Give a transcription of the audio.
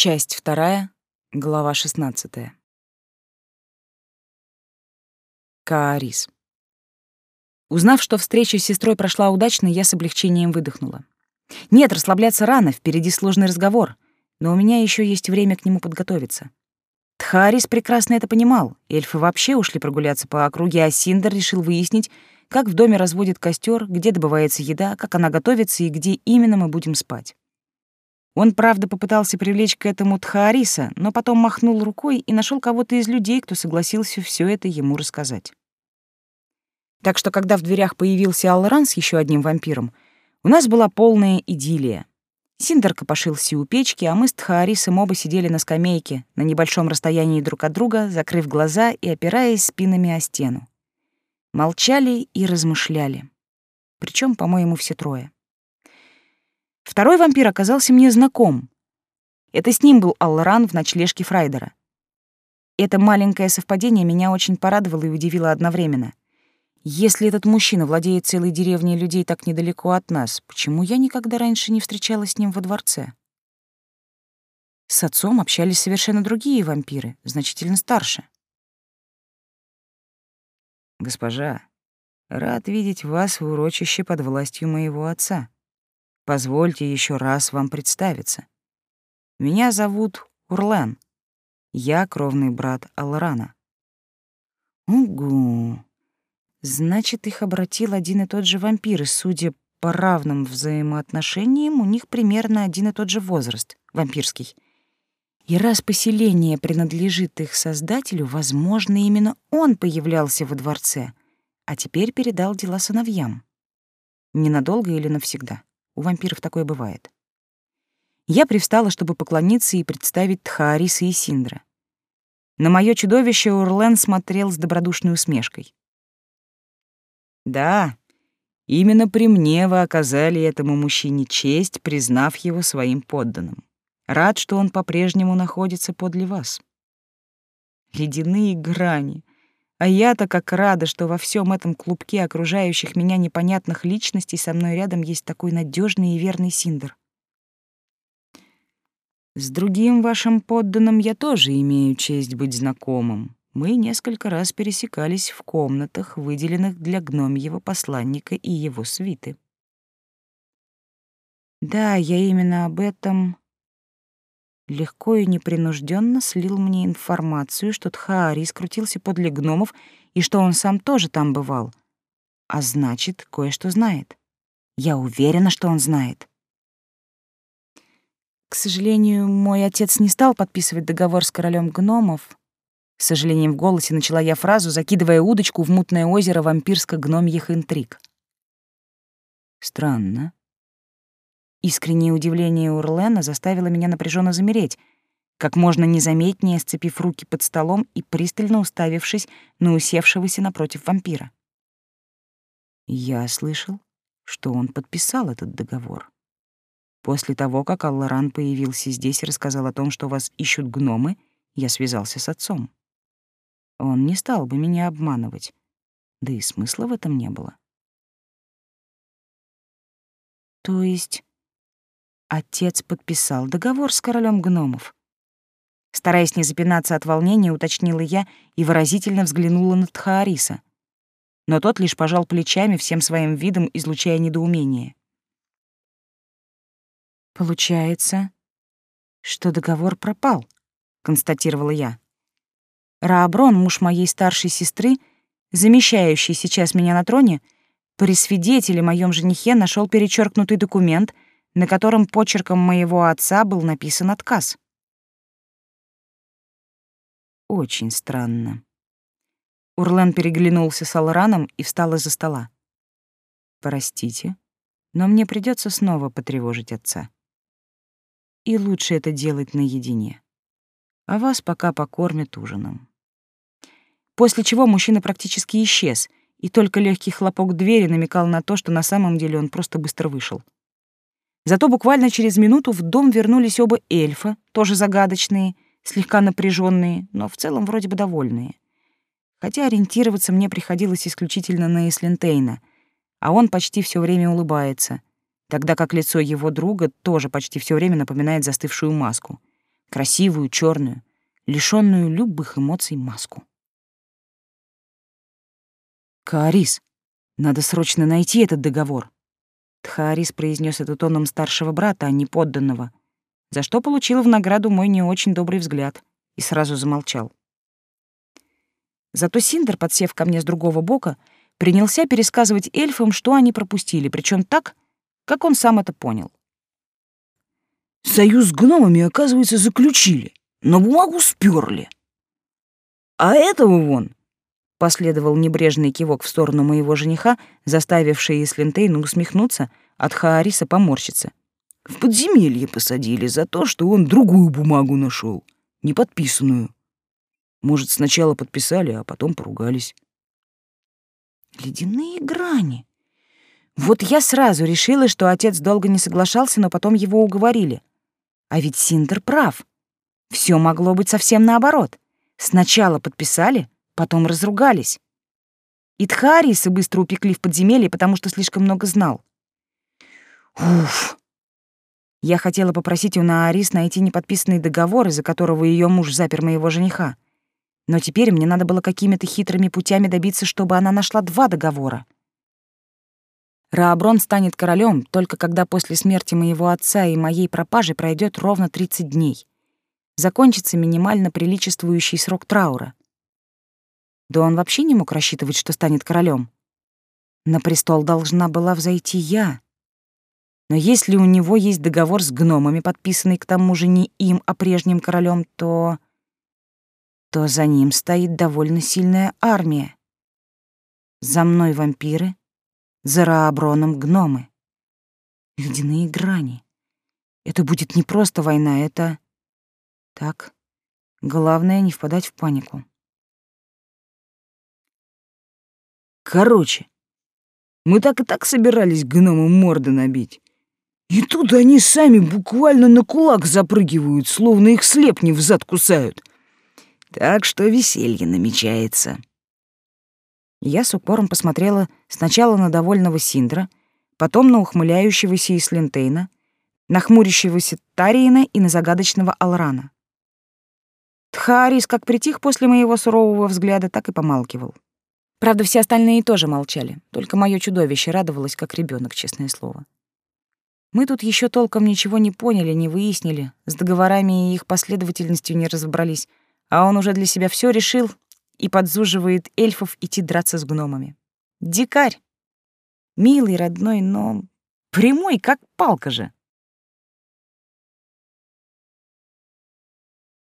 Часть вторая, глава 16. Каарис. Узнав, что встреча с сестрой прошла удачно, я с облегчением выдохнула. Нет, расслабляться рано, впереди сложный разговор, но у меня еще есть время к нему подготовиться. Тхарис прекрасно это понимал. Эльфы вообще ушли прогуляться по округе, а Синдер решил выяснить, как в доме разводит костер, где добывается еда, как она готовится и где именно мы будем спать. Он, правда, попытался привлечь к этому Тхаариса, но потом махнул рукой и нашел кого-то из людей, кто согласился все это ему рассказать. Так что, когда в дверях появился Алран с еще одним вампиром, у нас была полная идиллия. Синдер копошился у печки, а мы с Тхаарисом оба сидели на скамейке, на небольшом расстоянии друг от друга, закрыв глаза и опираясь спинами о стену. Молчали и размышляли. Причем, по-моему, все трое. Второй вампир оказался мне знаком. Это с ним был Алларан в ночлежке Фрайдера. Это маленькое совпадение меня очень порадовало и удивило одновременно. Если этот мужчина владеет целой деревней людей так недалеко от нас, почему я никогда раньше не встречалась с ним во дворце? С отцом общались совершенно другие вампиры, значительно старше. «Госпожа, рад видеть вас в урочище под властью моего отца. Позвольте еще раз вам представиться. Меня зовут Урлен. Я кровный брат Алрана». «Угу», Значит, их обратил один и тот же вампир, и, судя по равным взаимоотношениям, у них примерно один и тот же возраст, вампирский. И раз поселение принадлежит их создателю, возможно, именно он появлялся во дворце, а теперь передал дела сыновьям. Ненадолго или навсегда. У вампиров такое бывает. Я привстала, чтобы поклониться и представить Тхаариса и Синдра. На мое чудовище Урлен смотрел с добродушной усмешкой. Да, именно при мне вы оказали этому мужчине честь, признав его своим подданным. Рад, что он по-прежнему находится подле вас. Ледяные грани. А я-то как рада, что во всем этом клубке окружающих меня непонятных личностей со мной рядом есть такой надежный и верный Синдер. С другим вашим подданным я тоже имею честь быть знакомым мы несколько раз пересекались в комнатах, выделенных для гномьего посланника и его свиты. Да, я именно об этом легко и непринужденно слил мне информацию, что Тхаари скрутился подле гномов и что он сам тоже там бывал. А значит, кое-что знает. Я уверена, что он знает. К сожалению, мой отец не стал подписывать договор с королем гномов, с сожалением в голосе начала я фразу, закидывая удочку в мутное озеро вампирско-гномьих интриг. Странно. Искреннее удивление Урлена заставило меня напряженно замереть, как можно незаметнее сцепив руки под столом и пристально уставившись на усевшегося напротив вампира. Я слышал, что он подписал этот договор. После того, как Алларан появился здесь и рассказал о том, что вас ищут гномы, я связался с отцом. Он не стал бы меня обманывать. Да и смысла в этом не было. То есть отец подписал договор с королем гномов? Стараясь не запинаться от волнения, уточнила я и выразительно взглянула на Тхаариса. Но тот лишь пожал плечами, всем своим видом излучая недоумение. «Получается, что договор пропал», — констатировала я. Рааброн, муж моей старшей сестры, замещающий сейчас меня на троне, при свидетеле моем женихе нашел перечеркнутый документ, на котором почерком моего отца был написан отказ. Очень странно. Урлен переглянулся с Алраном и встал из-за стола. Простите, но мне придется снова потревожить отца. И лучше это делать наедине. А вас пока покормят ужином после чего мужчина практически исчез, и только легкий хлопок двери намекал на то, что на самом деле он просто быстро вышел. Зато буквально через минуту в дом вернулись оба эльфа, тоже загадочные, слегка напряженные, но в целом вроде бы довольные. Хотя ориентироваться мне приходилось исключительно на Эслентейна, а он почти все время улыбается, тогда как лицо его друга тоже почти все время напоминает застывшую маску. красивую, черную, лишенную любых эмоций маску. «Каарис, надо срочно найти этот договор», Тхаарис произнес это тоном старшего брата, а не подданного, за что получил в награду мой не очень добрый взгляд и сразу замолчал. Зато Синдер, подсев ко мне с другого бока, принялся пересказывать эльфам, что они пропустили, причем так, как он сам это понял. «Союз с гномами, оказывается, заключили, но бумагу сперли. А этого вон Последовал небрежный кивок в сторону моего жениха, заставивший Ислентейну усмехнуться, от Хаариса поморщиться. В подземелье посадили за то, что он другую бумагу нашел, не подписанную. Может, сначала подписали, а потом поругались. Ледяные грани. Вот я сразу решила, что отец долго не соглашался, но потом его уговорили. А ведь Синдер прав. Все могло быть совсем наоборот. Сначала подписали, потом разругались. И Тхаариса быстро упекли в подземелье, потому что слишком много знал. Уф! Я хотела попросить у Наарис найти неподписанный договор, из-за которого ее муж запер моего жениха. Но теперь мне надо было какими-то хитрыми путями добиться, чтобы она нашла два договора. Рааброн станет королем только когда после смерти моего отца и моей пропажи пройдет ровно 30 дней. Закончится минимально приличествующий срок траура. Да он вообще не мог рассчитывать, что станет королем. На престол должна была взойти я. Но если у него есть договор с гномами, подписанный к тому же не им, а прежним королем, то... то за ним стоит довольно сильная армия. За мной вампиры, за Рааброном гномы. Ледяные грани. Это будет не просто война, это... Так, главное не впадать в панику. Короче, мы так и так собирались гномам морды набить. И тут они сами буквально на кулак запрыгивают, словно их слепни в зад кусают. Так что веселье намечается. Я с упором посмотрела сначала на довольного Синдра, потом на ухмыляющегося Ислентейна, на хмурящегося Тариена и на загадочного Алрана. Тхарис как притих после моего сурового взгляда, так и помалкивал. Правда, все остальные тоже молчали, только мое чудовище радовалось, как ребенок, честное слово. Мы тут еще толком ничего не поняли, не выяснили, с договорами и их последовательностью не разобрались, а он уже для себя все решил и подзуживает эльфов идти драться с гномами. Дикарь! Милый, родной, но прямой, как палка же.